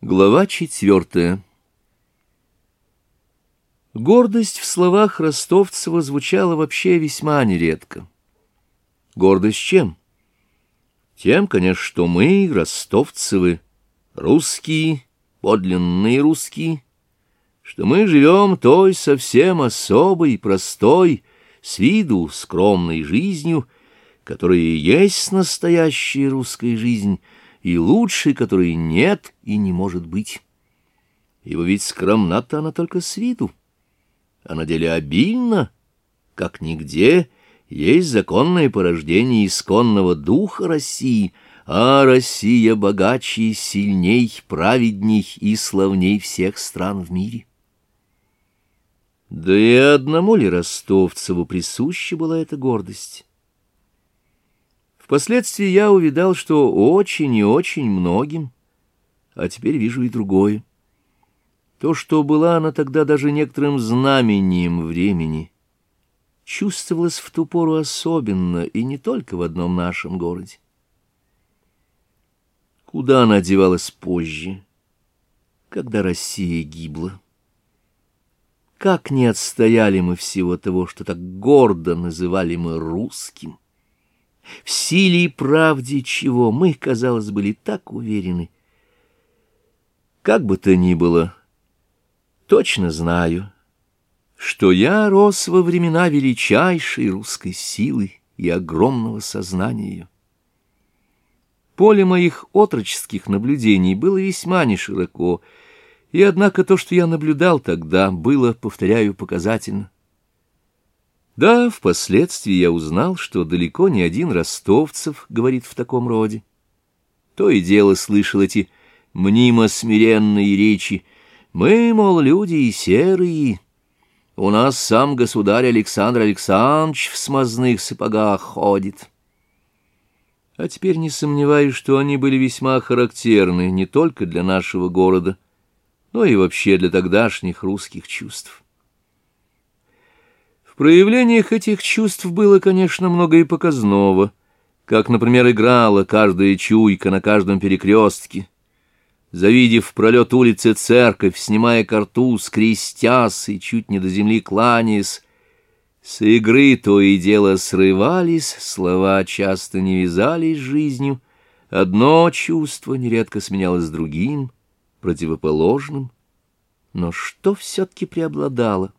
Глава четвертая Гордость в словах Ростовцева звучала вообще весьма нередко. Гордость чем? Тем, конечно, что мы, ростовцевы, русские, подлинные русские, что мы живем той совсем особой, простой, с виду скромной жизнью, которая и есть настоящая русская жизнь — и лучшей, которой нет и не может быть. Его ведь скромна-то она только с виду, а на деле обильна, как нигде, есть законное порождение исконного духа России, а Россия богаче, сильней, праведней и славней всех стран в мире. Да и одному ли ростовцеву присуща была эта гордость? Впоследствии я увидал, что очень и очень многим, а теперь вижу и другое. То, что была она тогда даже некоторым знамением времени, чувствовалось в ту пору особенно и не только в одном нашем городе. Куда она одевалась позже, когда Россия гибла? Как не отстояли мы всего того, что так гордо называли мы русским? в силе и правде чего мы, казалось, были так уверены. Как бы то ни было, точно знаю, что я рос во времена величайшей русской силы и огромного сознания ее. Поле моих отроческих наблюдений было весьма нешироко, и, однако, то, что я наблюдал тогда, было, повторяю, показательно. Да, впоследствии я узнал, что далеко не один ростовцев говорит в таком роде. То и дело слышал эти мнимо смиренные речи. Мы, мол, люди и серые. У нас сам государь Александр Александрович в смазных сапогах ходит. А теперь не сомневаюсь, что они были весьма характерны не только для нашего города, но и вообще для тогдашних русских чувств проявлениях этих чувств было, конечно, много и показного, как, например, играла каждая чуйка на каждом перекрестке. Завидев пролет улицы церковь, снимая карту, скрестясь и чуть не до земли кланясь, с игры то и дело срывались, слова часто не вязались с жизнью, одно чувство нередко сменялось другим, противоположным. Но что все-таки преобладало?